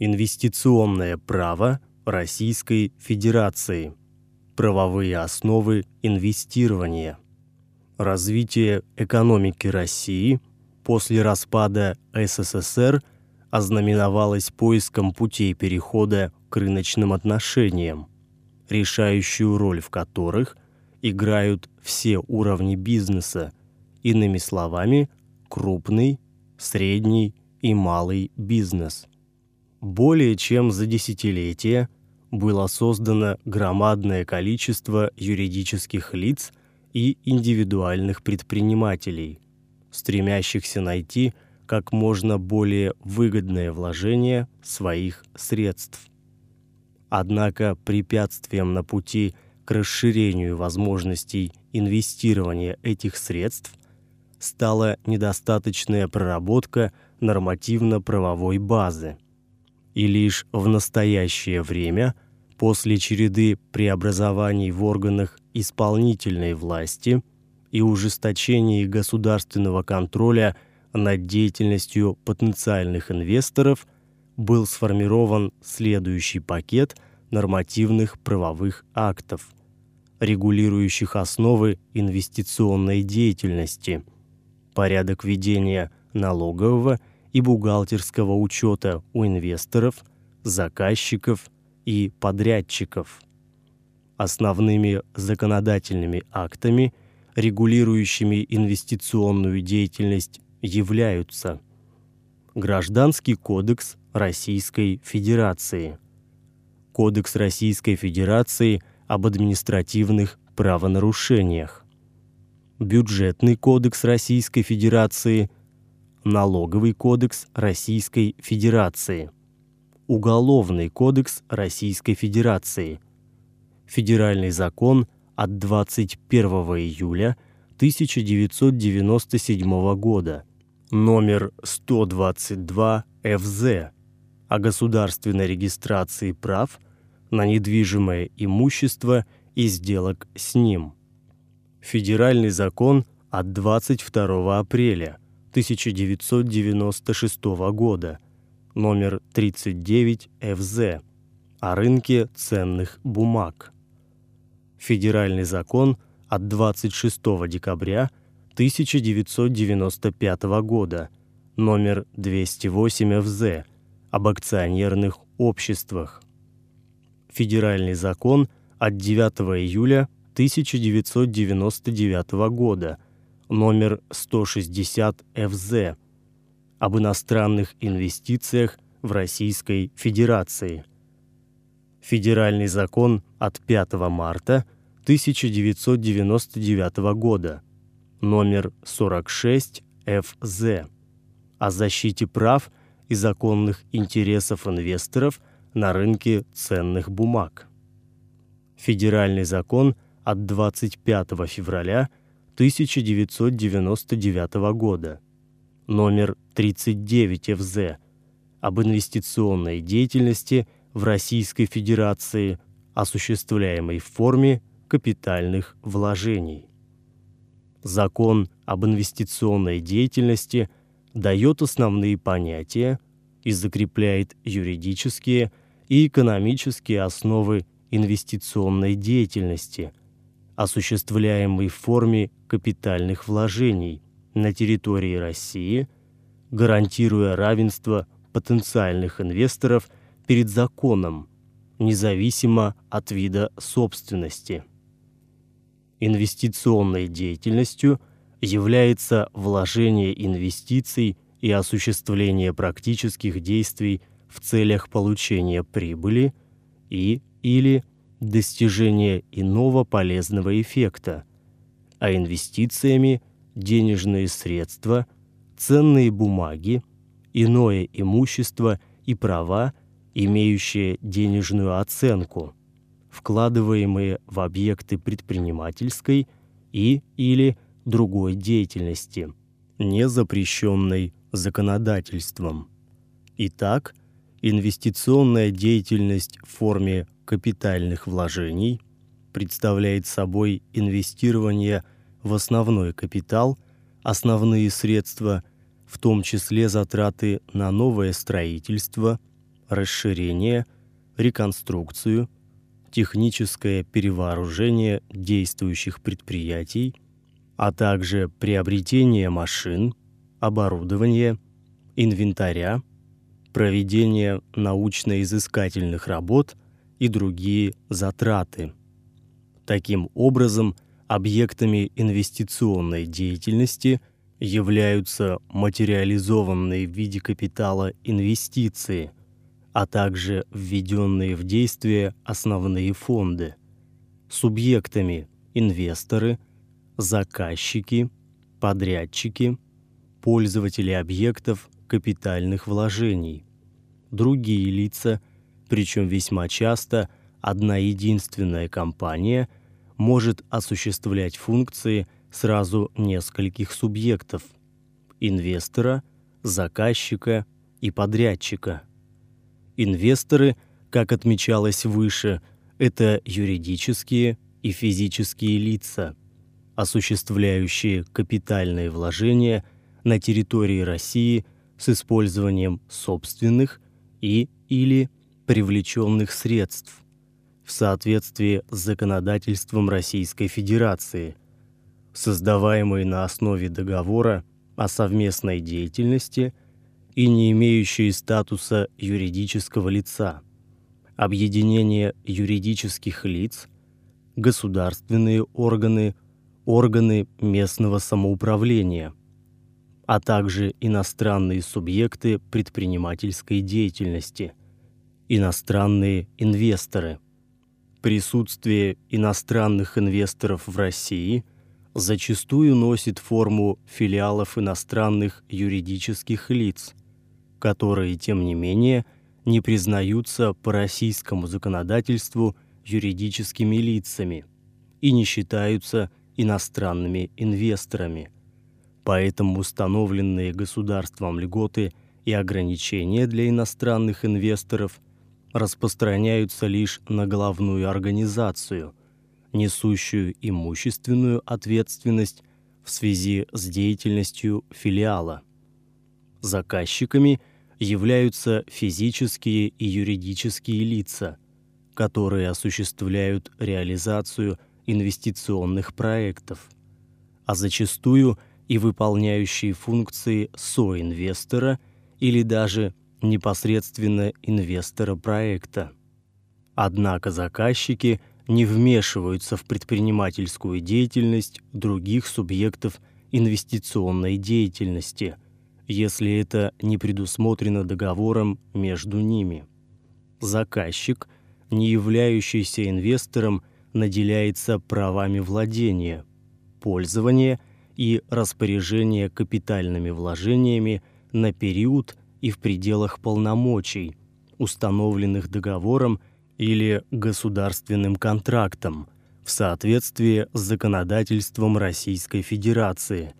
Инвестиционное право Российской Федерации. Правовые основы инвестирования. Развитие экономики России после распада СССР ознаменовалось поиском путей перехода к рыночным отношениям, решающую роль в которых играют все уровни бизнеса, иными словами, крупный, средний и малый бизнес. Более чем за десятилетие было создано громадное количество юридических лиц и индивидуальных предпринимателей, стремящихся найти как можно более выгодное вложение своих средств. Однако препятствием на пути к расширению возможностей инвестирования этих средств стала недостаточная проработка нормативно-правовой базы. И лишь в настоящее время, после череды преобразований в органах исполнительной власти и ужесточения государственного контроля над деятельностью потенциальных инвесторов, был сформирован следующий пакет нормативных правовых актов, регулирующих основы инвестиционной деятельности – порядок ведения налогового и бухгалтерского учета у инвесторов, заказчиков и подрядчиков. Основными законодательными актами, регулирующими инвестиционную деятельность, являются Гражданский кодекс Российской Федерации, Кодекс Российской Федерации об административных правонарушениях, Бюджетный кодекс Российской Федерации, Налоговый кодекс Российской Федерации, Уголовный кодекс Российской Федерации, Федеральный закон от 21 июля 1997 года, номер 122 ФЗ о государственной регистрации прав на недвижимое имущество и сделок с ним – Федеральный закон от 22 апреля 1996 года, номер 39 ФЗ, о рынке ценных бумаг. Федеральный закон от 26 декабря 1995 года, номер 208 ФЗ, об акционерных обществах. Федеральный закон от 9 июля 1999 года, номер 160 ФЗ, об иностранных инвестициях в Российской Федерации. Федеральный закон от 5 марта 1999 года, номер 46 ФЗ, о защите прав и законных интересов инвесторов на рынке ценных бумаг. Федеральный закон – от 25 февраля 1999 года, номер 39 ФЗ, об инвестиционной деятельности в Российской Федерации, осуществляемой в форме капитальных вложений. Закон об инвестиционной деятельности дает основные понятия и закрепляет юридические и экономические основы инвестиционной деятельности – осуществляемый в форме капитальных вложений на территории России, гарантируя равенство потенциальных инвесторов перед законом, независимо от вида собственности. Инвестиционной деятельностью является вложение инвестиций и осуществление практических действий в целях получения прибыли и или достижение иного полезного эффекта, а инвестициями денежные средства, ценные бумаги, иное имущество и права, имеющие денежную оценку, вкладываемые в объекты предпринимательской и или другой деятельности, не запрещенной законодательством. Итак, инвестиционная деятельность в форме капитальных вложений представляет собой инвестирование в основной капитал, основные средства, в том числе затраты на новое строительство, расширение, реконструкцию, техническое перевооружение действующих предприятий, а также приобретение машин, оборудования, инвентаря, проведение научно-изыскательных работ и другие затраты. Таким образом, объектами инвестиционной деятельности являются материализованные в виде капитала инвестиции, а также введенные в действие основные фонды. Субъектами инвесторы, заказчики, подрядчики, пользователи объектов капитальных вложений, другие лица, причем весьма часто одна единственная компания может осуществлять функции сразу нескольких субъектов – инвестора, заказчика и подрядчика. Инвесторы, как отмечалось выше, это юридические и физические лица, осуществляющие капитальные вложения на территории России с использованием собственных и или привлеченных средств в соответствии с законодательством Российской Федерации, создаваемые на основе договора о совместной деятельности и не имеющие статуса юридического лица, объединение юридических лиц, государственные органы, органы местного самоуправления, а также иностранные субъекты предпринимательской деятельности, иностранные инвесторы. Присутствие иностранных инвесторов в России зачастую носит форму филиалов иностранных юридических лиц, которые, тем не менее, не признаются по российскому законодательству юридическими лицами и не считаются иностранными инвесторами – Поэтому установленные государством льготы и ограничения для иностранных инвесторов распространяются лишь на главную организацию, несущую имущественную ответственность в связи с деятельностью филиала. Заказчиками являются физические и юридические лица, которые осуществляют реализацию инвестиционных проектов, а зачастую и выполняющие функции соинвестора или даже непосредственно инвестора проекта. Однако заказчики не вмешиваются в предпринимательскую деятельность других субъектов инвестиционной деятельности, если это не предусмотрено договором между ними. Заказчик, не являющийся инвестором, наделяется правами владения, пользования и распоряжение капитальными вложениями на период и в пределах полномочий, установленных договором или государственным контрактом в соответствии с законодательством Российской Федерации.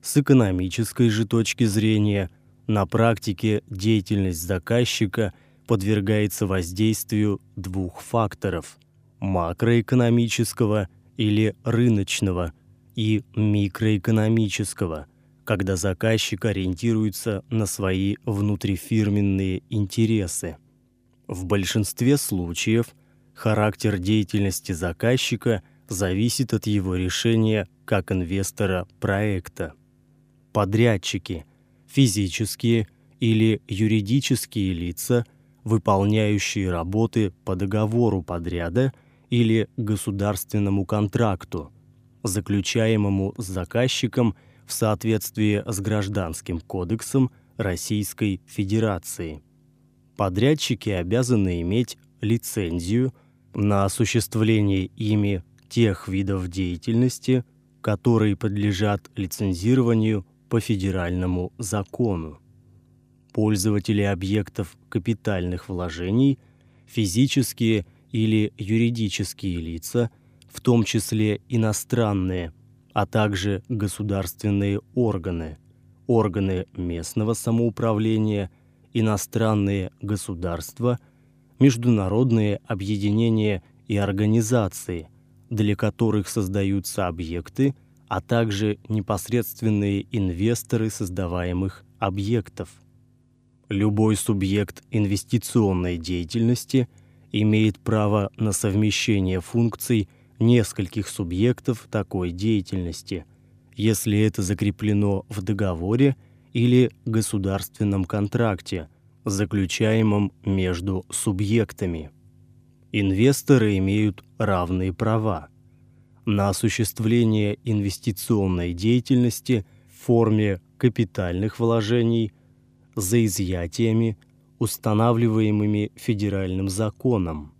С экономической же точки зрения, на практике деятельность заказчика подвергается воздействию двух факторов – макроэкономического или рыночного – и микроэкономического, когда заказчик ориентируется на свои внутрифирменные интересы. В большинстве случаев характер деятельности заказчика зависит от его решения как инвестора проекта. Подрядчики, физические или юридические лица, выполняющие работы по договору подряда или государственному контракту, заключаемому с заказчиком в соответствии с Гражданским кодексом Российской Федерации. Подрядчики обязаны иметь лицензию на осуществление ими тех видов деятельности, которые подлежат лицензированию по федеральному закону. Пользователи объектов капитальных вложений, физические или юридические лица – в том числе иностранные, а также государственные органы, органы местного самоуправления, иностранные государства, международные объединения и организации, для которых создаются объекты, а также непосредственные инвесторы создаваемых объектов. Любой субъект инвестиционной деятельности имеет право на совмещение функций нескольких субъектов такой деятельности, если это закреплено в договоре или государственном контракте, заключаемом между субъектами. Инвесторы имеют равные права на осуществление инвестиционной деятельности в форме капитальных вложений за изъятиями, устанавливаемыми федеральным законом,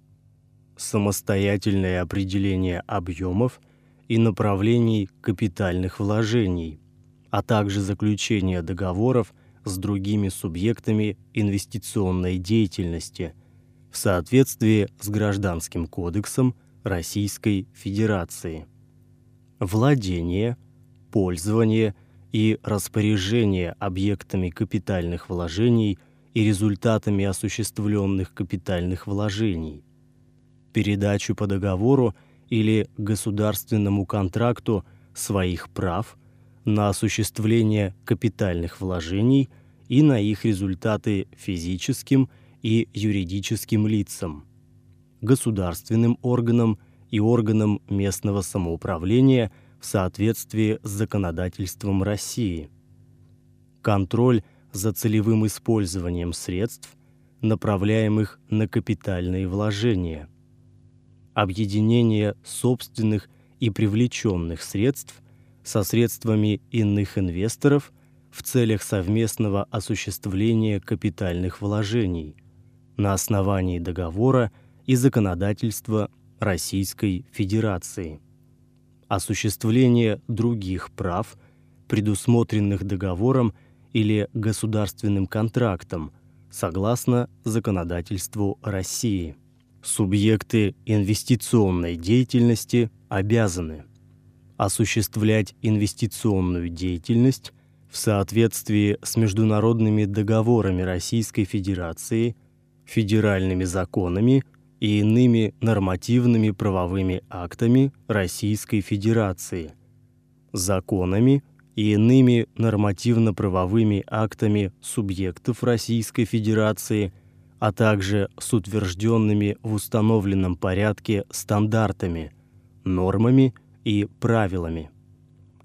самостоятельное определение объемов и направлений капитальных вложений, а также заключение договоров с другими субъектами инвестиционной деятельности в соответствии с Гражданским кодексом Российской Федерации. Владение, пользование и распоряжение объектами капитальных вложений и результатами осуществленных капитальных вложений, передачу по договору или государственному контракту своих прав на осуществление капитальных вложений и на их результаты физическим и юридическим лицам, государственным органам и органам местного самоуправления в соответствии с законодательством России. Контроль за целевым использованием средств, направляемых на капитальные вложения. Объединение собственных и привлеченных средств со средствами иных инвесторов в целях совместного осуществления капитальных вложений на основании договора и законодательства Российской Федерации. Осуществление других прав, предусмотренных договором или государственным контрактом, согласно законодательству России. Субъекты инвестиционной деятельности обязаны осуществлять инвестиционную деятельность в соответствии с международными договорами Российской Федерации, федеральными законами и иными нормативными правовыми актами Российской Федерации, законами и иными нормативно-правовыми актами субъектов Российской Федерации, а также с утвержденными в установленном порядке стандартами, нормами и правилами.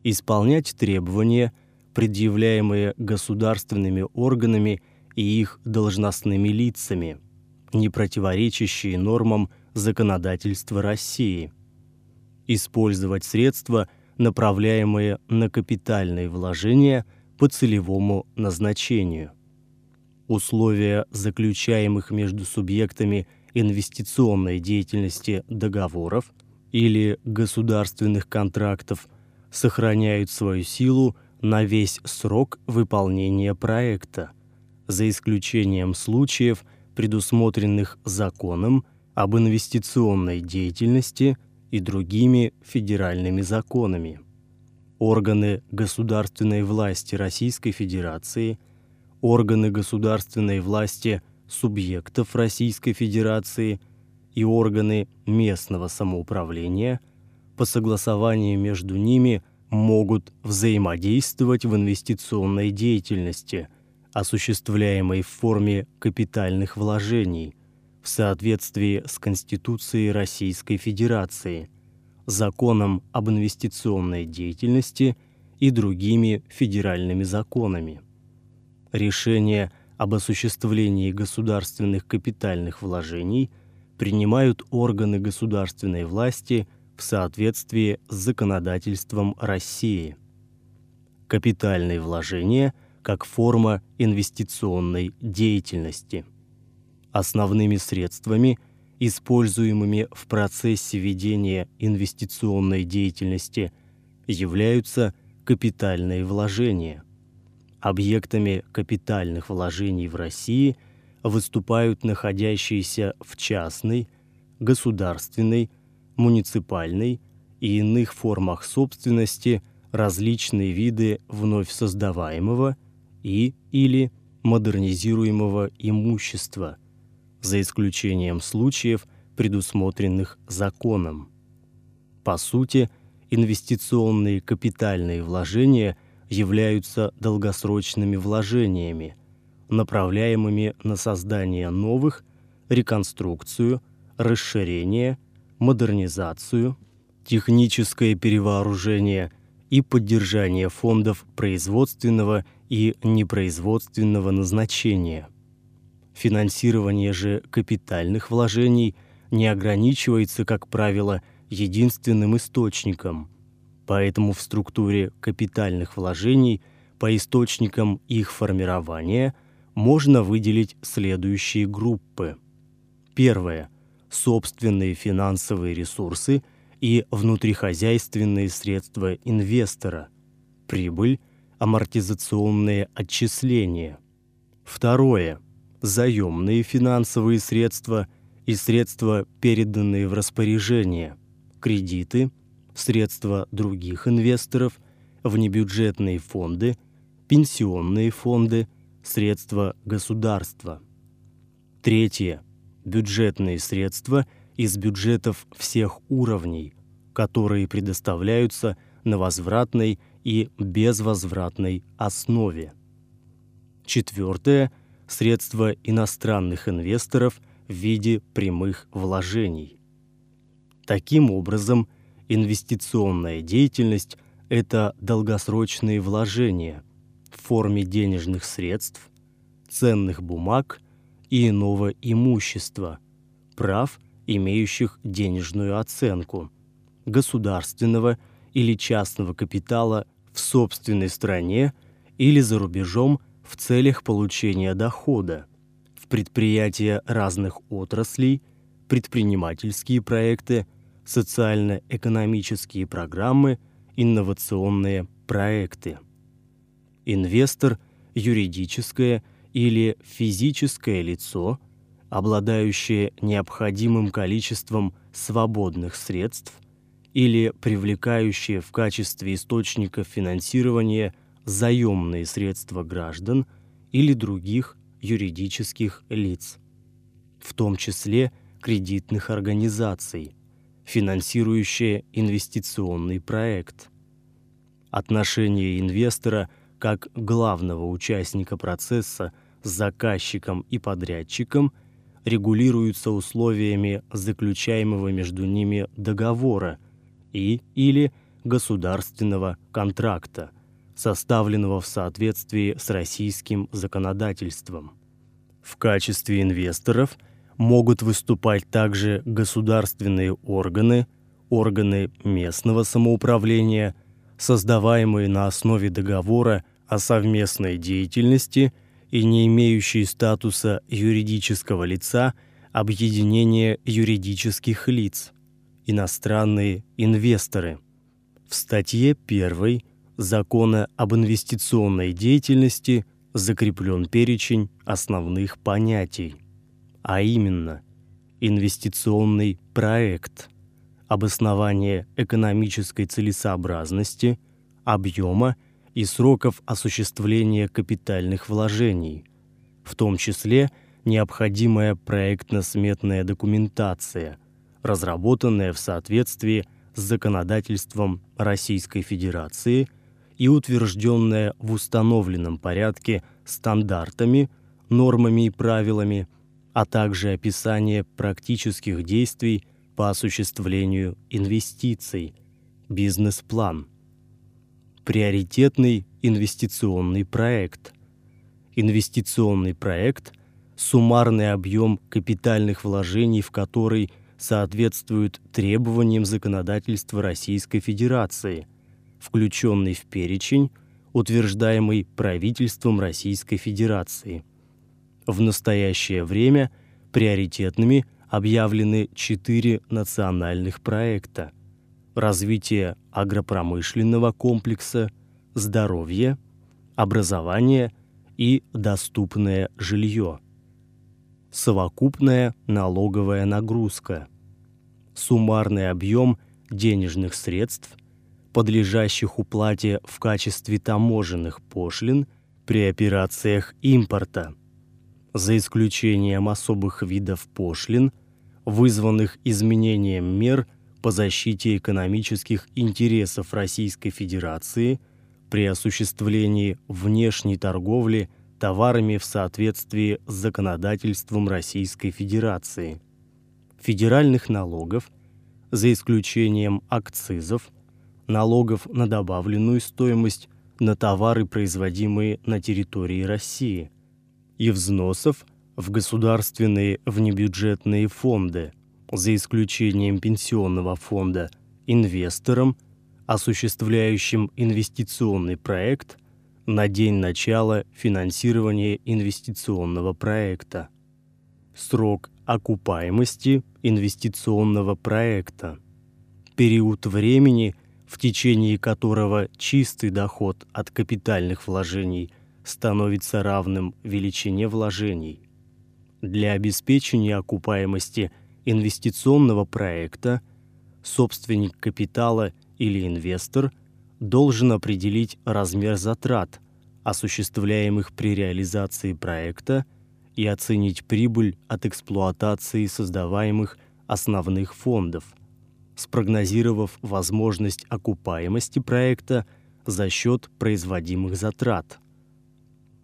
Исполнять требования, предъявляемые государственными органами и их должностными лицами – не противоречащие нормам законодательства России. Использовать средства, направляемые на капитальные вложения по целевому назначению. Условия заключаемых между субъектами инвестиционной деятельности договоров или государственных контрактов сохраняют свою силу на весь срок выполнения проекта, за исключением случаев – предусмотренных законом об инвестиционной деятельности и другими федеральными законами. Органы государственной власти Российской Федерации, органы государственной власти субъектов Российской Федерации и органы местного самоуправления по согласованию между ними могут взаимодействовать в инвестиционной деятельности – осуществляемой в форме капитальных вложений в соответствии с Конституцией Российской Федерации, Законом об инвестиционной деятельности и другими федеральными законами. Решения об осуществлении государственных капитальных вложений принимают органы государственной власти в соответствии с законодательством России. Капитальные вложения – как форма инвестиционной деятельности. Основными средствами, используемыми в процессе ведения инвестиционной деятельности, являются капитальные вложения. Объектами капитальных вложений в России выступают находящиеся в частной, государственной, муниципальной и иных формах собственности различные виды вновь создаваемого – и или модернизируемого имущества, за исключением случаев, предусмотренных законом. По сути, инвестиционные капитальные вложения являются долгосрочными вложениями, направляемыми на создание новых, реконструкцию, расширение, модернизацию, техническое перевооружение и поддержание фондов производственного и непроизводственного назначения. Финансирование же капитальных вложений не ограничивается, как правило, единственным источником. Поэтому в структуре капитальных вложений по источникам их формирования можно выделить следующие группы. Первое собственные финансовые ресурсы и внутрихозяйственные средства инвестора, прибыль, амортизационные отчисления. Второе заемные финансовые средства и средства, переданные в распоряжение, кредиты, средства других инвесторов, внебюджетные фонды, пенсионные фонды, средства государства. Третье. Бюджетные средства из бюджетов всех уровней, которые предоставляются на возвратной и безвозвратной основе. Четвертое средства иностранных инвесторов в виде прямых вложений. Таким образом, инвестиционная деятельность – это долгосрочные вложения в форме денежных средств, ценных бумаг и иного имущества, прав, имеющих денежную оценку, государственного или частного капитала в собственной стране или за рубежом в целях получения дохода, в предприятия разных отраслей, предпринимательские проекты, социально-экономические программы, инновационные проекты. Инвестор – юридическое или физическое лицо, обладающее необходимым количеством свободных средств или привлекающее в качестве источника финансирования – заемные средства граждан или других юридических лиц, в том числе кредитных организаций, финансирующие инвестиционный проект. Отношение инвестора как главного участника процесса с заказчиком и подрядчиком регулируются условиями заключаемого между ними договора и или государственного контракта – составленного в соответствии с российским законодательством. В качестве инвесторов могут выступать также государственные органы, органы местного самоуправления, создаваемые на основе договора о совместной деятельности и не имеющие статуса юридического лица объединения юридических лиц, иностранные инвесторы. В статье 1 Закона об инвестиционной деятельности закреплен перечень основных понятий, а именно инвестиционный проект, обоснование экономической целесообразности, объема и сроков осуществления капитальных вложений, в том числе необходимая проектно-сметная документация, разработанная в соответствии с законодательством Российской Федерации – и утвержденное в установленном порядке стандартами, нормами и правилами, а также описание практических действий по осуществлению инвестиций, бизнес-план. Приоритетный инвестиционный проект. Инвестиционный проект – суммарный объем капитальных вложений, в который соответствует требованиям законодательства Российской Федерации – включенный в перечень, утверждаемый правительством Российской Федерации. В настоящее время приоритетными объявлены четыре национальных проекта развитие агропромышленного комплекса, здоровье, образование и доступное жилье. Совокупная налоговая нагрузка. Суммарный объем денежных средств – подлежащих уплате в качестве таможенных пошлин при операциях импорта, за исключением особых видов пошлин, вызванных изменением мер по защите экономических интересов Российской Федерации при осуществлении внешней торговли товарами в соответствии с законодательством Российской Федерации, федеральных налогов, за исключением акцизов, налогов на добавленную стоимость на товары, производимые на территории России, и взносов в государственные внебюджетные фонды, за исключением пенсионного фонда, инвесторам, осуществляющим инвестиционный проект на день начала финансирования инвестиционного проекта. Срок окупаемости инвестиционного проекта. Период времени – в течение которого чистый доход от капитальных вложений становится равным величине вложений. Для обеспечения окупаемости инвестиционного проекта собственник капитала или инвестор должен определить размер затрат, осуществляемых при реализации проекта, и оценить прибыль от эксплуатации создаваемых основных фондов – спрогнозировав возможность окупаемости проекта за счет производимых затрат.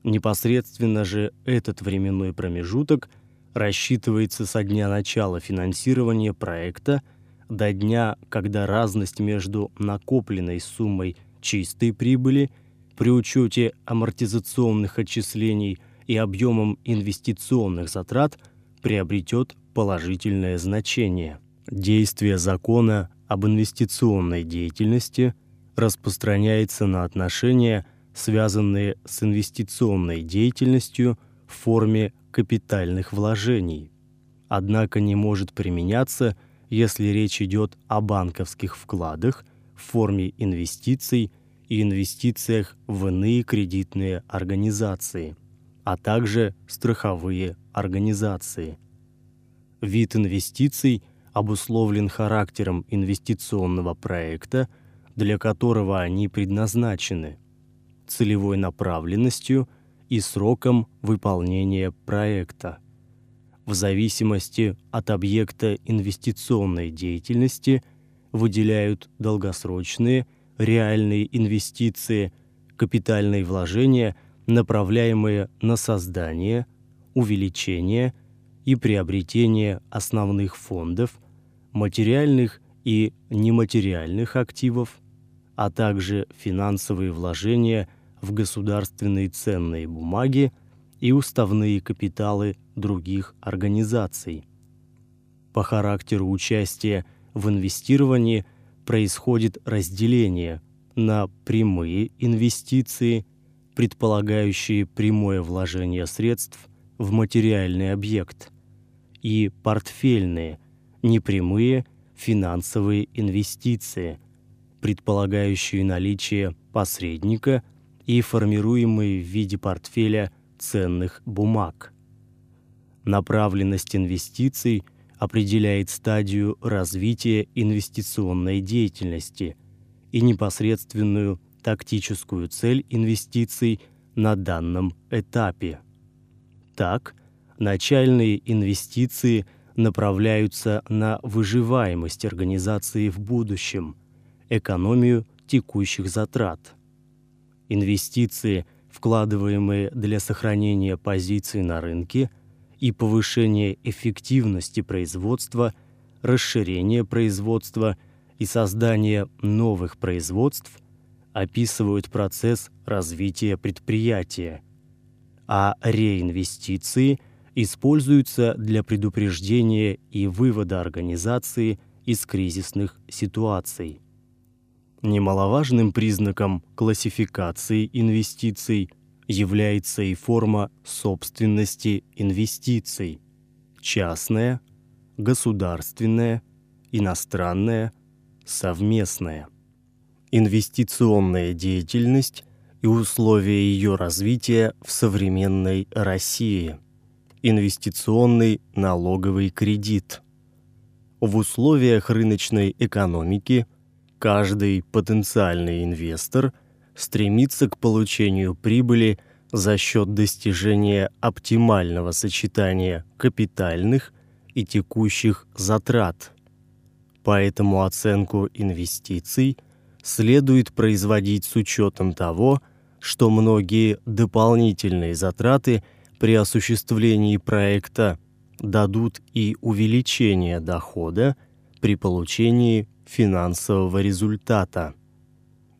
Непосредственно же этот временной промежуток рассчитывается со дня начала финансирования проекта до дня, когда разность между накопленной суммой чистой прибыли при учете амортизационных отчислений и объемом инвестиционных затрат приобретет положительное значение. Действие закона об инвестиционной деятельности распространяется на отношения, связанные с инвестиционной деятельностью в форме капитальных вложений. Однако не может применяться, если речь идет о банковских вкладах в форме инвестиций и инвестициях в иные кредитные организации, а также страховые организации. Вид инвестиций – обусловлен характером инвестиционного проекта, для которого они предназначены, целевой направленностью и сроком выполнения проекта. В зависимости от объекта инвестиционной деятельности выделяют долгосрочные реальные инвестиции, капитальные вложения, направляемые на создание, увеличение и приобретение основных фондов – материальных и нематериальных активов, а также финансовые вложения в государственные ценные бумаги и уставные капиталы других организаций. По характеру участия в инвестировании происходит разделение на прямые инвестиции, предполагающие прямое вложение средств в материальный объект, и портфельные – непрямые финансовые инвестиции, предполагающие наличие посредника и формируемые в виде портфеля ценных бумаг. Направленность инвестиций определяет стадию развития инвестиционной деятельности и непосредственную тактическую цель инвестиций на данном этапе. Так, начальные инвестиции – направляются на выживаемость организации в будущем, экономию текущих затрат. Инвестиции, вкладываемые для сохранения позиций на рынке и повышения эффективности производства, расширения производства и создания новых производств, описывают процесс развития предприятия, а реинвестиции – используются для предупреждения и вывода организации из кризисных ситуаций. Немаловажным признаком классификации инвестиций является и форма собственности инвестиций – частная, государственная, иностранная, совместная. Инвестиционная деятельность и условия ее развития в современной России – инвестиционный налоговый кредит. В условиях рыночной экономики каждый потенциальный инвестор стремится к получению прибыли за счет достижения оптимального сочетания капитальных и текущих затрат. Поэтому оценку инвестиций следует производить с учетом того, что многие дополнительные затраты при осуществлении проекта дадут и увеличение дохода при получении финансового результата.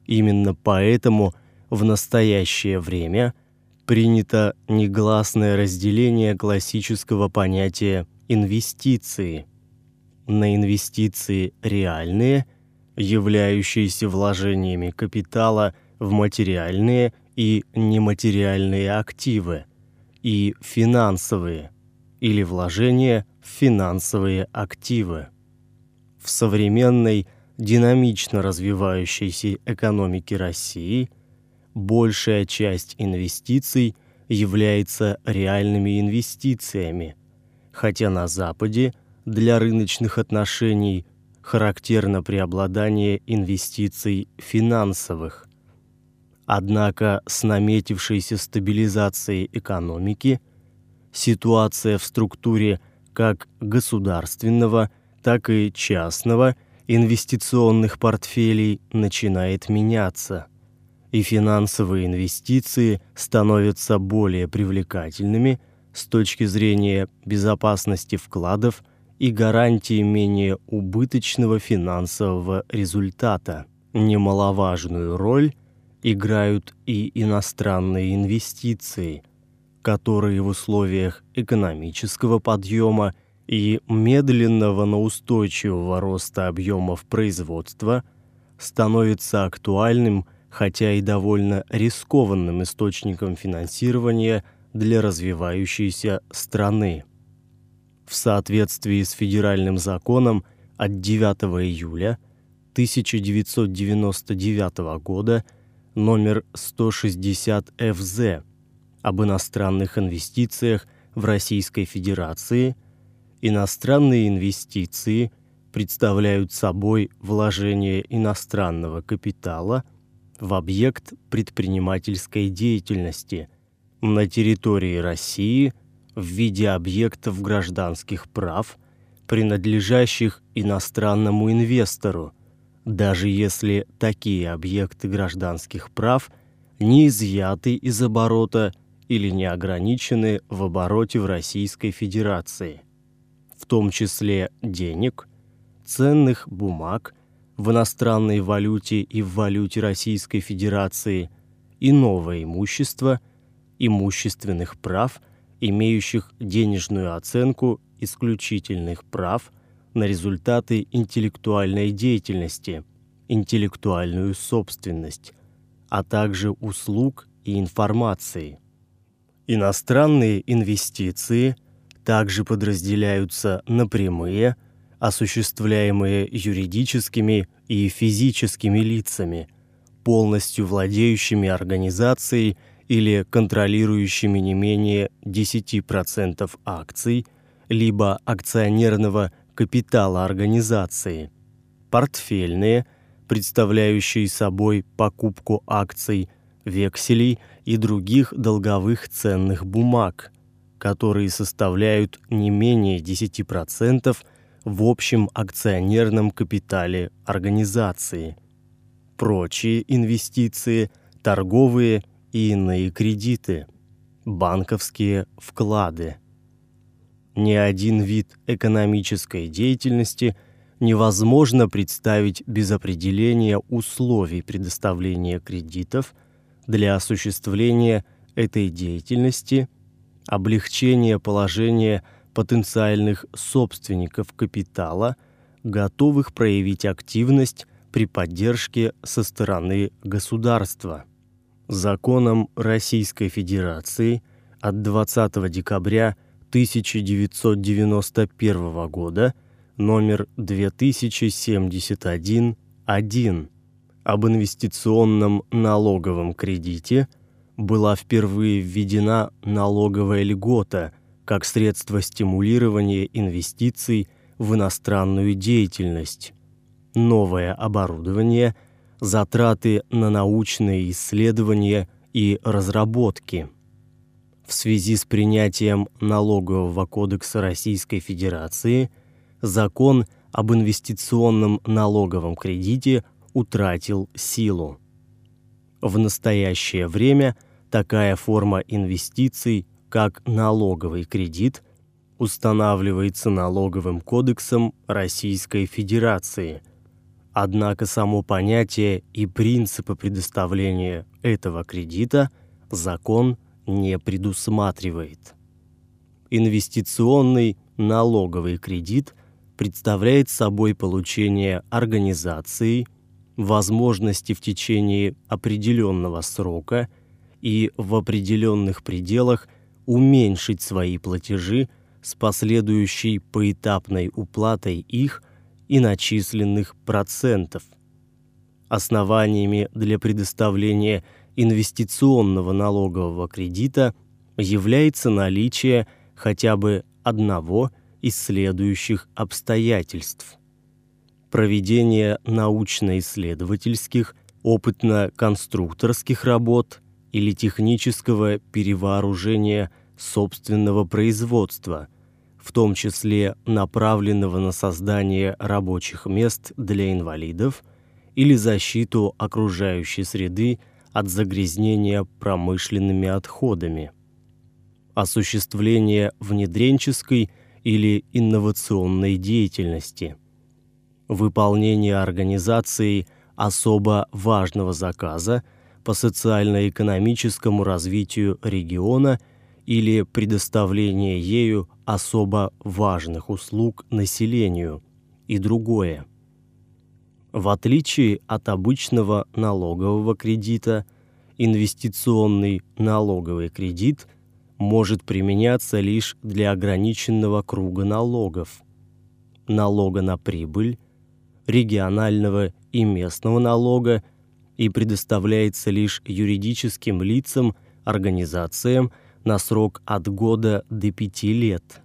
Именно поэтому в настоящее время принято негласное разделение классического понятия инвестиции на инвестиции реальные, являющиеся вложениями капитала в материальные и нематериальные активы, и финансовые или вложения в финансовые активы. В современной динамично развивающейся экономике России большая часть инвестиций является реальными инвестициями, хотя на Западе для рыночных отношений характерно преобладание инвестиций финансовых. Однако с наметившейся стабилизацией экономики ситуация в структуре как государственного, так и частного инвестиционных портфелей начинает меняться, и финансовые инвестиции становятся более привлекательными с точки зрения безопасности вкладов и гарантии менее убыточного финансового результата. Немаловажную роль играют и иностранные инвестиции, которые в условиях экономического подъема и медленного, но устойчивого роста объемов производства становится актуальным, хотя и довольно рискованным источником финансирования для развивающейся страны. В соответствии с федеральным законом от 9 июля 1999 года номер 160 ФЗ об иностранных инвестициях в Российской Федерации – Иностранные инвестиции представляют собой вложение иностранного капитала в объект предпринимательской деятельности на территории России в виде объектов гражданских прав, принадлежащих иностранному инвестору, даже если такие объекты гражданских прав не изъяты из оборота или не ограничены в обороте в Российской Федерации в том числе денег, ценных бумаг в иностранной валюте и в валюте Российской Федерации, иного имущества, имущественных прав, имеющих денежную оценку исключительных прав на результаты интеллектуальной деятельности, интеллектуальную собственность, а также услуг и информации. Иностранные инвестиции – также подразделяются на прямые, осуществляемые юридическими и физическими лицами, полностью владеющими организацией или контролирующими не менее 10% акций либо акционерного капитала организации, портфельные, представляющие собой покупку акций, векселей и других долговых ценных бумаг, которые составляют не менее 10% в общем акционерном капитале организации. Прочие инвестиции, торговые и иные кредиты, банковские вклады. Ни один вид экономической деятельности невозможно представить без определения условий предоставления кредитов для осуществления этой деятельности облегчение положения потенциальных собственников капитала, готовых проявить активность при поддержке со стороны государства. Законом Российской Федерации от 20 декабря 1991 года номер 2071-1 об инвестиционном налоговом кредите – была впервые введена налоговая льгота как средство стимулирования инвестиций в иностранную деятельность. Новое оборудование, затраты на научные исследования и разработки. В связи с принятием налогового кодекса Российской Федерации закон об инвестиционном налоговом кредите утратил силу В настоящее время такая форма инвестиций, как налоговый кредит, устанавливается налоговым кодексом Российской Федерации. Однако само понятие и принципы предоставления этого кредита закон не предусматривает. Инвестиционный налоговый кредит представляет собой получение организацией возможности в течение определенного срока и в определенных пределах уменьшить свои платежи с последующей поэтапной уплатой их и начисленных процентов. Основаниями для предоставления инвестиционного налогового кредита является наличие хотя бы одного из следующих обстоятельств: проведение научно-исследовательских, опытно-конструкторских работ или технического перевооружения собственного производства, в том числе направленного на создание рабочих мест для инвалидов или защиту окружающей среды от загрязнения промышленными отходами. Осуществление внедренческой или инновационной деятельности, выполнение организацией особо важного заказа по социально-экономическому развитию региона или предоставление ею особо важных услуг населению и другое. В отличие от обычного налогового кредита, инвестиционный налоговый кредит может применяться лишь для ограниченного круга налогов: налога на прибыль, регионального и местного налога и предоставляется лишь юридическим лицам, организациям на срок от года до пяти лет.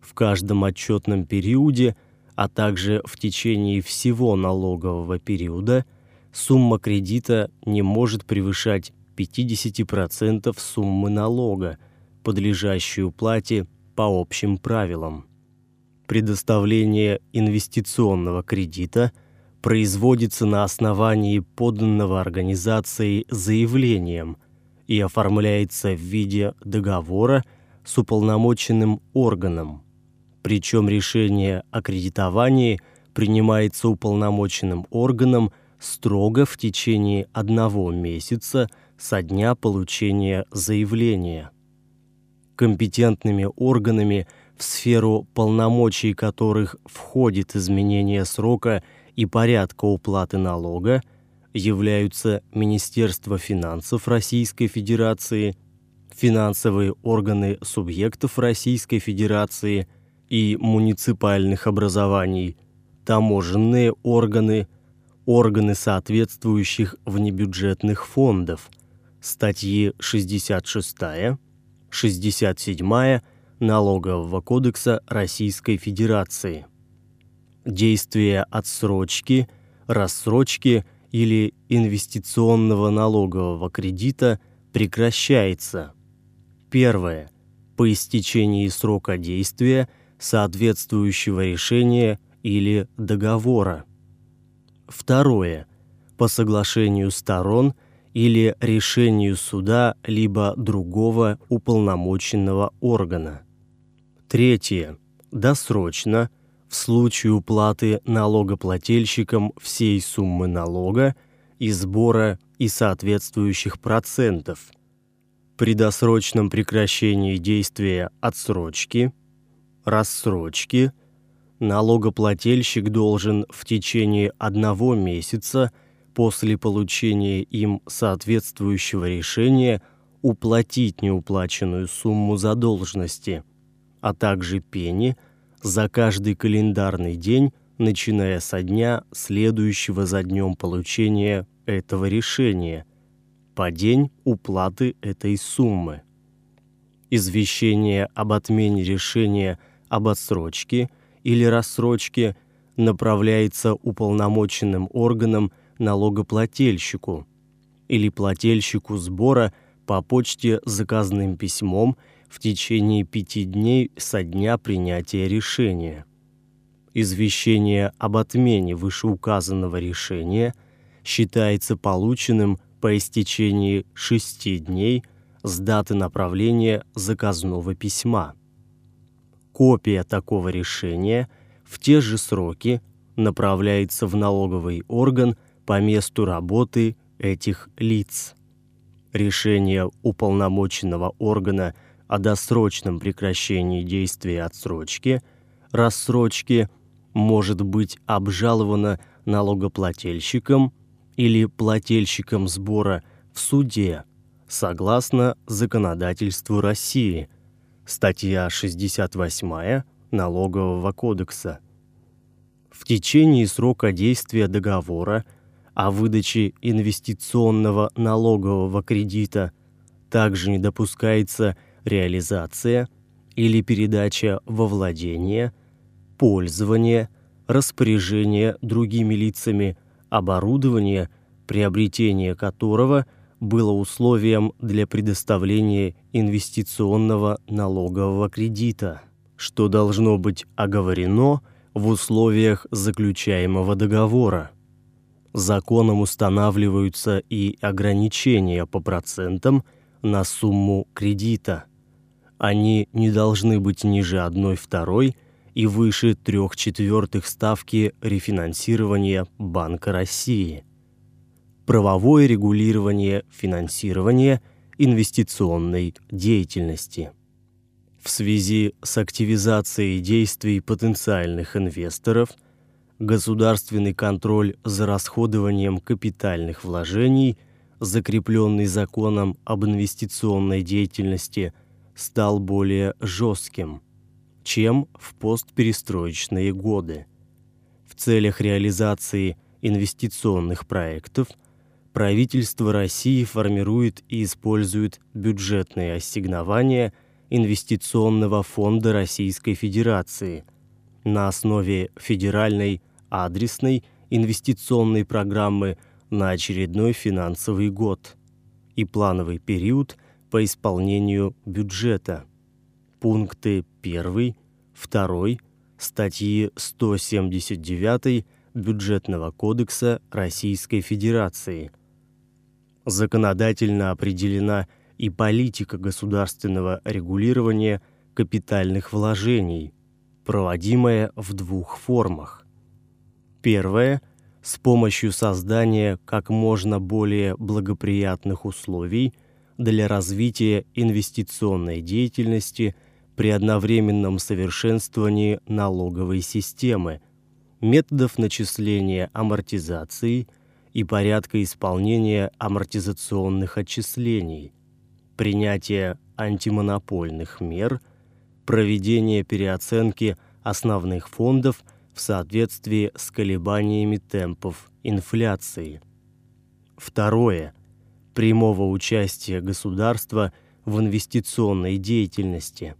В каждом отчетном периоде, а также в течение всего налогового периода сумма кредита не может превышать 50% суммы налога, подлежащей уплате по общим правилам. Предоставление инвестиционного кредита производится на основании поданного организацией заявлением и оформляется в виде договора с уполномоченным органом. Причем решение о кредитовании принимается уполномоченным органом строго в течение одного месяца со дня получения заявления. Компетентными органами, в сферу полномочий которых входит изменение срока и порядка уплаты налога, являются Министерство финансов Российской Федерации, финансовые органы субъектов Российской Федерации и муниципальных образований, таможенные органы, органы соответствующих внебюджетных фондов – статьи 66, 67 Налогового кодекса Российской Федерации. Действие отсрочки, рассрочки или инвестиционного налогового кредита прекращается. Первое. По истечении срока действия соответствующего решения или договора. Второе. По соглашению сторон – или решению суда либо другого уполномоченного органа. Третье. Досрочно в случае уплаты налогоплательщикам всей суммы налога и сбора и соответствующих процентов. При досрочном прекращении действия отсрочки, рассрочки налогоплательщик должен в течение одного месяца – после получения им соответствующего решения уплатить неуплаченную сумму задолженности, а также пени за каждый календарный день, начиная со дня, следующего за днем получения этого решения, по день уплаты этой суммы. Извещение об отмене решения об отсрочке или рассрочке направляется уполномоченным органом налогоплательщику или плательщику сбора по почте заказным письмом в течение пяти дней со дня принятия решения. Извещение об отмене вышеуказанного решения считается полученным по истечении шести дней с даты направления заказного письма. Копия такого решения в те же сроки направляется в налоговый орган по месту работы этих лиц. Решение уполномоченного органа о досрочном прекращении действия отсрочки, рассрочки может быть обжаловано налогоплательщиком или плательщиком сбора в суде согласно законодательству России. Статья 68 Налогового кодекса. В течение срока действия договора о выдаче инвестиционного налогового кредита также не допускается реализация или передача во владение, пользование, распоряжение другими лицами оборудования, приобретение которого было условием для предоставления инвестиционного налогового кредита, что должно быть оговорено в условиях заключаемого договора. Законом устанавливаются и ограничения по процентам на сумму кредита. Они не должны быть ниже одной второй и выше трех четвертых ставки рефинансирования Банка России. Правовое регулирование финансирования инвестиционной деятельности. В связи с активизацией действий потенциальных инвесторов – государственный контроль за расходованием капитальных вложений, закрепленный законом об инвестиционной деятельности, стал более жестким, чем в постперестроечные годы. В целях реализации инвестиционных проектов правительство России формирует и использует бюджетные ассигнования Инвестиционного фонда Российской Федерации на основе федеральной адресной инвестиционной программы на очередной финансовый год и плановый период по исполнению бюджета. Пункты 1, 2 статьи 179 Бюджетного кодекса Российской Федерации. Законодательно определена и политика государственного регулирования капитальных вложений, проводимая в двух формах Первое с помощью создания как можно более благоприятных условий для развития инвестиционной деятельности при одновременном совершенствовании налоговой системы, методов начисления амортизации и порядка исполнения амортизационных отчислений, принятия антимонопольных мер, проведения переоценки основных фондов – в соответствии с колебаниями темпов инфляции. Второе. Прямого участия государства в инвестиционной деятельности.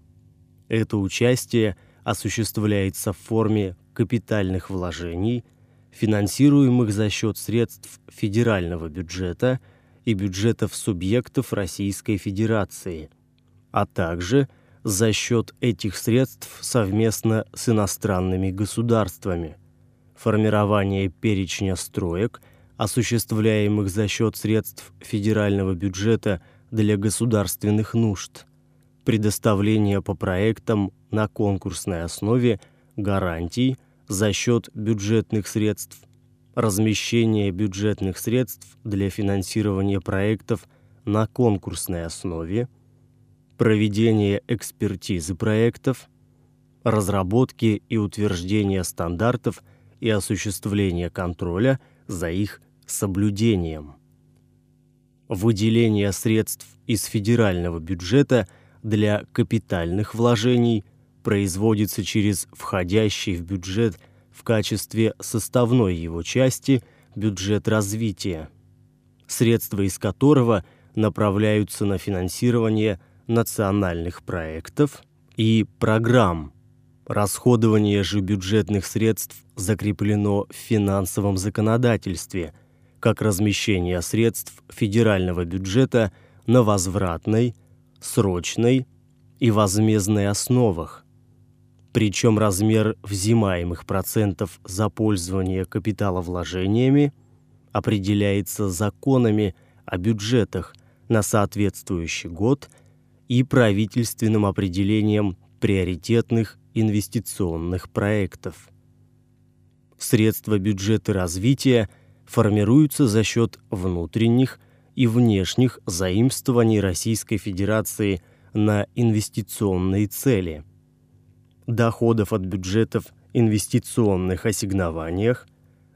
Это участие осуществляется в форме капитальных вложений, финансируемых за счет средств федерального бюджета и бюджетов субъектов Российской Федерации, а также – за счет этих средств совместно с иностранными государствами. Формирование перечня строек, осуществляемых за счет средств федерального бюджета для государственных нужд. Предоставление по проектам на конкурсной основе гарантий за счет бюджетных средств. Размещение бюджетных средств для финансирования проектов на конкурсной основе – проведение экспертизы проектов, разработки и утверждения стандартов и осуществление контроля за их соблюдением. Выделение средств из федерального бюджета для капитальных вложений производится через входящий в бюджет в качестве составной его части бюджет развития, средства из которого направляются на финансирование национальных проектов и программ. Расходование же бюджетных средств закреплено в финансовом законодательстве, как размещение средств федерального бюджета на возвратной, срочной и возмездной основах. Причем размер взимаемых процентов за пользование капиталовложениями определяется законами о бюджетах на соответствующий год и правительственным определением приоритетных инвестиционных проектов. Средства бюджета развития формируются за счет внутренних и внешних заимствований Российской Федерации на инвестиционные цели, доходов от бюджетов инвестиционных ассигнованиях,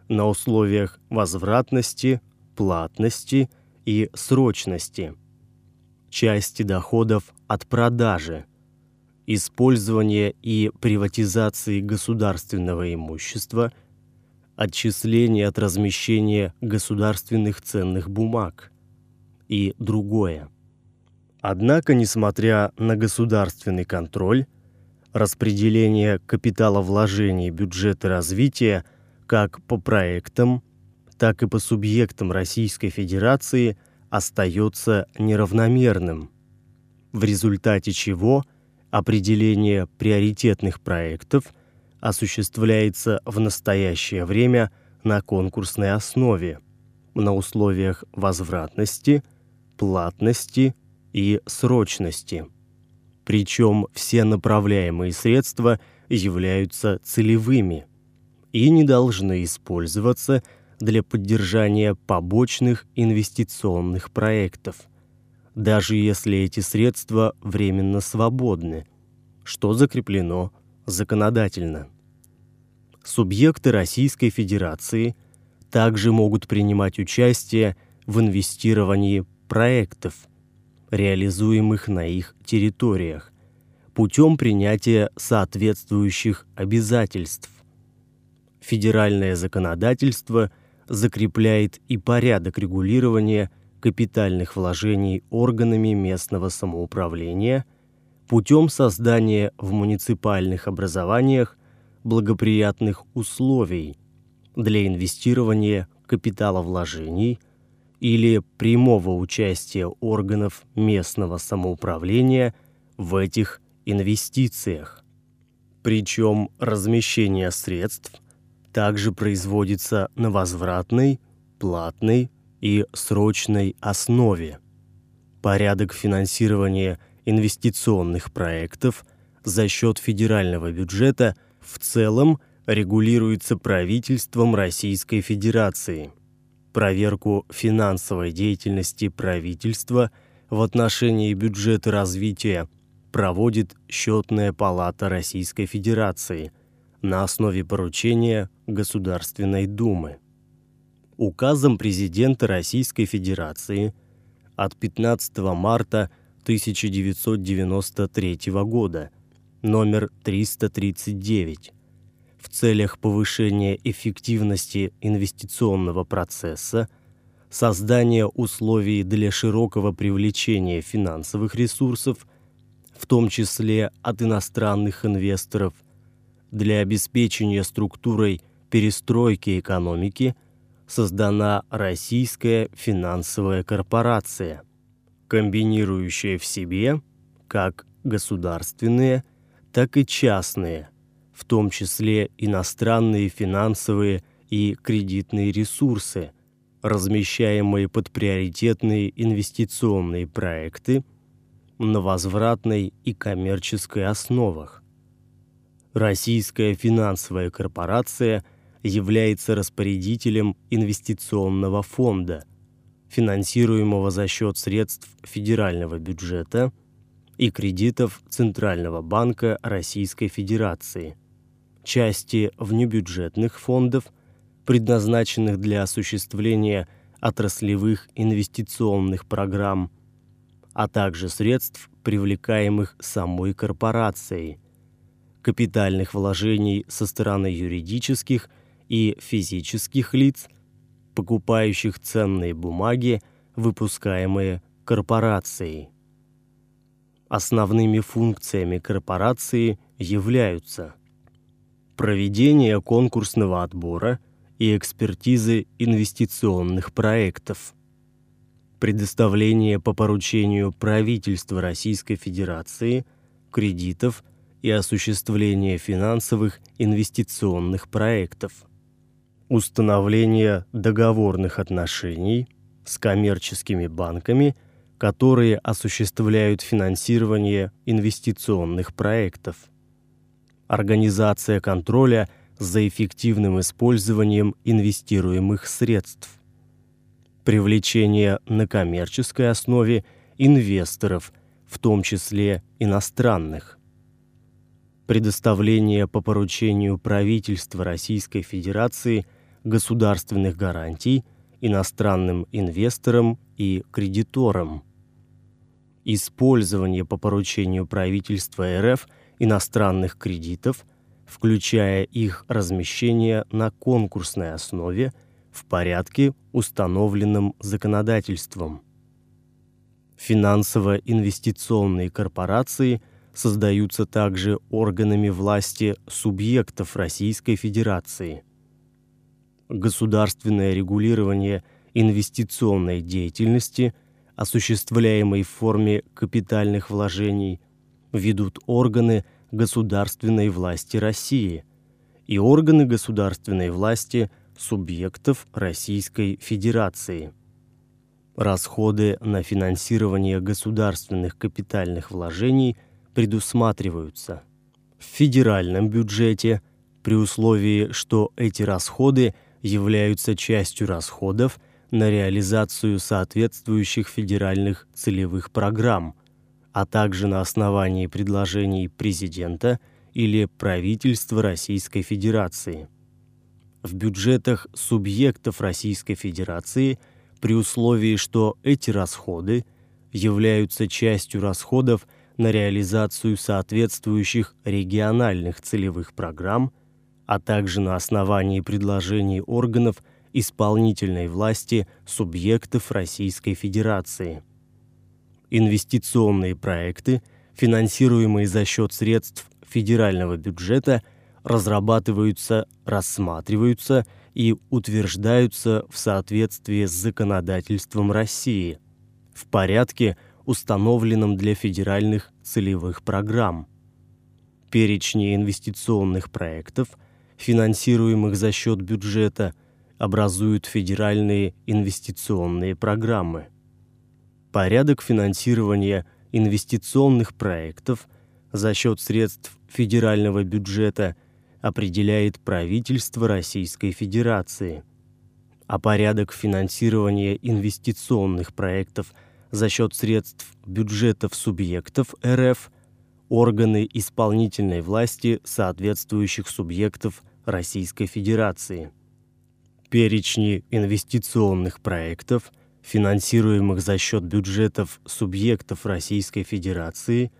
на условиях возвратности, платности и срочности, части доходов от продажи, использования и приватизации государственного имущества, отчисления от размещения государственных ценных бумаг и другое. Однако, несмотря на государственный контроль, распределение капиталовложений бюджета развития как по проектам, так и по субъектам Российской Федерации остается неравномерным, в результате чего определение приоритетных проектов осуществляется в настоящее время на конкурсной основе, на условиях возвратности, платности и срочности. Причем все направляемые средства являются целевыми и не должны использоваться для поддержания побочных инвестиционных проектов, даже если эти средства временно свободны, что закреплено законодательно. Субъекты Российской Федерации также могут принимать участие в инвестировании проектов, реализуемых на их территориях, путем принятия соответствующих обязательств. Федеральное законодательство закрепляет и порядок регулирования капитальных вложений органами местного самоуправления путем создания в муниципальных образованиях благоприятных условий для инвестирования капитала вложений – или прямого участия органов местного самоуправления в этих инвестициях. Причем размещение средств также производится на возвратной, платной и срочной основе. Порядок финансирования инвестиционных проектов за счет федерального бюджета в целом регулируется правительством Российской Федерации – проверку финансовой деятельности правительства в отношении бюджета развития проводит Счетная палата Российской Федерации на основе поручения Государственной Думы. Указом президента Российской Федерации от 15 марта 1993 года номер 339 в целях повышения эффективности инвестиционного процесса, создания условий для широкого привлечения финансовых ресурсов, в том числе от иностранных инвесторов, для обеспечения структурой перестройки экономики создана Российская финансовая корпорация, комбинирующая в себе как государственные, так и частные – в том числе иностранные финансовые и кредитные ресурсы, размещаемые под приоритетные инвестиционные проекты на возвратной и коммерческой основах. Российская финансовая корпорация является распорядителем инвестиционного фонда, финансируемого за счет средств федерального бюджета и кредитов Центрального банка Российской Федерации – части внебюджетных фондов, предназначенных для осуществления отраслевых инвестиционных программ, а также средств, привлекаемых самой корпорацией, капитальных вложений со стороны юридических и физических лиц, покупающих ценные бумаги, выпускаемые корпорацией. Основными функциями корпорации являются проведение конкурсного отбора и экспертизы инвестиционных проектов, предоставление по поручению правительства Российской Федерации кредитов и осуществление финансовых инвестиционных проектов, установление договорных отношений с коммерческими банками, которые осуществляют финансирование инвестиционных проектов. Организация контроля за эффективным использованием инвестируемых средств. Привлечение на коммерческой основе инвесторов, в том числе иностранных предоставление по поручению правительства Российской Федерации государственных гарантий иностранным инвесторам и кредиторам, использование по поручению правительства РФ иностранных кредитов, включая их размещение на конкурсной основе в порядке, установленном законодательством. Финансово-инвестиционные корпорации – создаются также органами власти субъектов Российской Федерации. Государственное регулирование инвестиционной деятельности, осуществляемой в форме капитальных вложений, ведут органы государственной власти России и органы государственной власти субъектов Российской Федерации. Расходы на финансирование государственных капитальных вложений – предусматриваются в федеральном бюджете при условии, что эти расходы являются частью расходов на реализацию соответствующих федеральных целевых программ, а также на основании предложений президента или правительства Российской Федерации. В бюджетах субъектов Российской Федерации при условии, что эти расходы являются частью расходов на реализацию соответствующих региональных целевых программ, а также на основании предложений органов исполнительной власти субъектов Российской Федерации. Инвестиционные проекты, финансируемые за счет средств федерального бюджета, разрабатываются, рассматриваются и утверждаются в соответствии с законодательством России в порядке, установленном для федеральных целевых программ. Перечни инвестиционных проектов, финансируемых за счет бюджета, образуют федеральные инвестиционные программы. Порядок финансирования инвестиционных проектов за счет средств федерального бюджета определяет правительство Российской Федерации, а порядок финансирования инвестиционных проектов – за счет средств бюджетов субъектов РФ органы исполнительной власти соответствующих субъектов Российской Федерации. Перечни инвестиционных проектов, финансируемых за счет бюджетов субъектов Российской Федерации,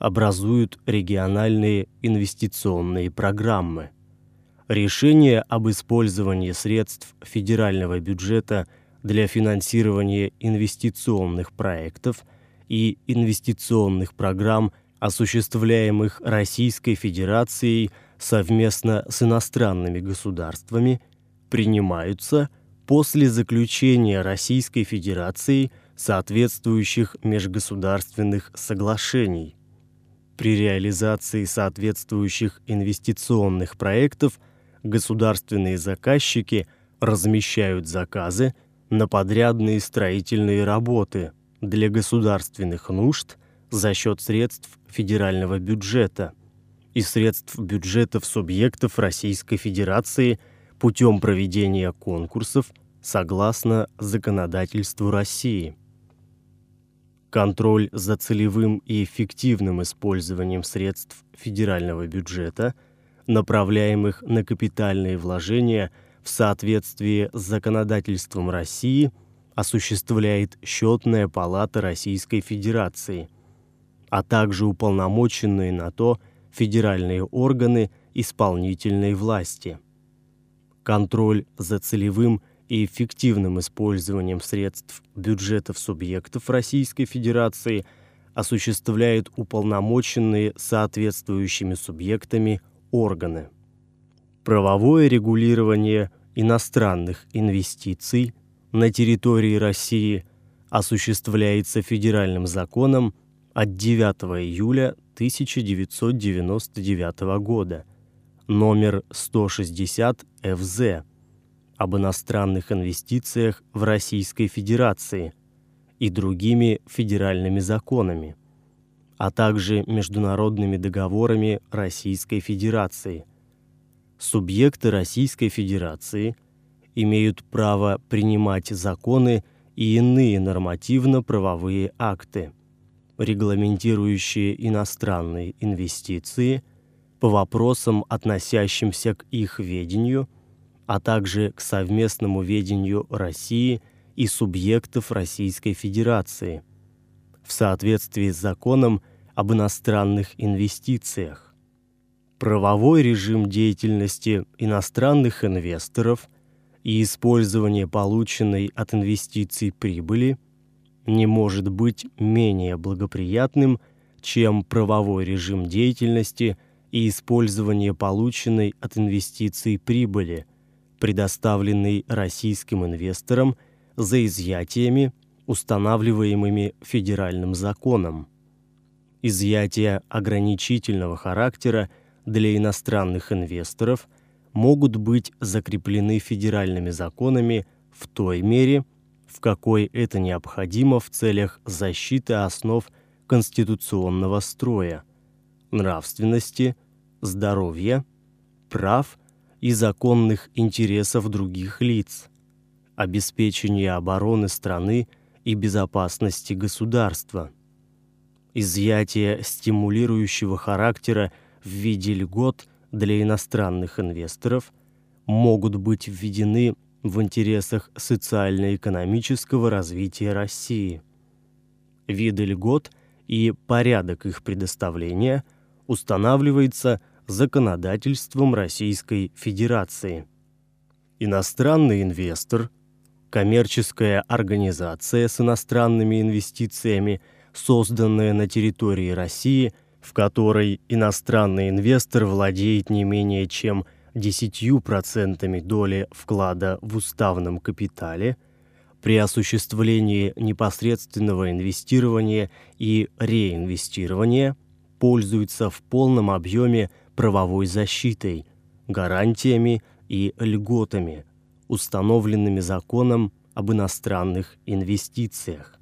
образуют региональные инвестиционные программы. Решение об использовании средств федерального бюджета – для финансирования инвестиционных проектов и инвестиционных программ, осуществляемых Российской Федерацией совместно с иностранными государствами, принимаются после заключения Российской Федерацией соответствующих межгосударственных соглашений. При реализации соответствующих инвестиционных проектов государственные заказчики размещают заказы на подрядные строительные работы для государственных нужд за счет средств федерального бюджета и средств бюджетов субъектов Российской Федерации путем проведения конкурсов согласно законодательству России. Контроль за целевым и эффективным использованием средств федерального бюджета, направляемых на капитальные вложения – в соответствии с законодательством России осуществляет Счетная палата Российской Федерации, а также уполномоченные на то федеральные органы исполнительной власти. Контроль за целевым и эффективным использованием средств бюджетов субъектов Российской Федерации осуществляют уполномоченные соответствующими субъектами органы. Правовое регулирование иностранных инвестиций на территории России осуществляется федеральным законом от 9 июля 1999 года, номер 160 ФЗ, об иностранных инвестициях в Российской Федерации и другими федеральными законами, а также международными договорами Российской Федерации. Субъекты Российской Федерации имеют право принимать законы и иные нормативно-правовые акты, регламентирующие иностранные инвестиции по вопросам, относящимся к их ведению, а также к совместному ведению России и субъектов Российской Федерации в соответствии с законом об иностранных инвестициях. Правовой режим деятельности иностранных инвесторов – и использование полученной от инвестиций прибыли не может быть менее благоприятным, чем правовой режим деятельности и использование полученной от инвестиций прибыли, предоставленной российским инвесторам за изъятиями, устанавливаемыми федеральным законом. Изъятия ограничительного характера для иностранных инвесторов – могут быть закреплены федеральными законами в той мере, в какой это необходимо в целях защиты основ конституционного строя, нравственности, здоровья, прав и законных интересов других лиц, обеспечения обороны страны и безопасности государства, изъятие стимулирующего характера в виде льгот для иностранных инвесторов могут быть введены в интересах социально-экономического развития России. Виды льгот и порядок их предоставления устанавливается законодательством Российской Федерации. Иностранный инвестор, коммерческая организация с иностранными инвестициями, созданная на территории России – в которой иностранный инвестор владеет не менее чем 10% доли вклада в уставном капитале, при осуществлении непосредственного инвестирования и реинвестирования пользуется в полном объеме правовой защитой, гарантиями и льготами, установленными законом об иностранных инвестициях.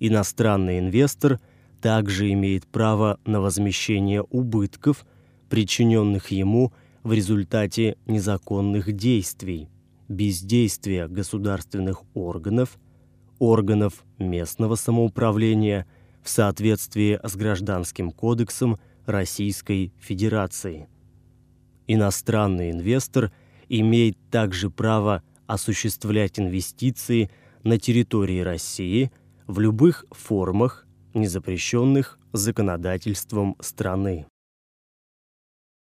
Иностранный инвестор – также имеет право на возмещение убытков, причиненных ему в результате незаконных действий, бездействия государственных органов, органов местного самоуправления в соответствии с Гражданским кодексом Российской Федерации. Иностранный инвестор имеет также право осуществлять инвестиции на территории России в любых формах не запрещенных законодательством страны.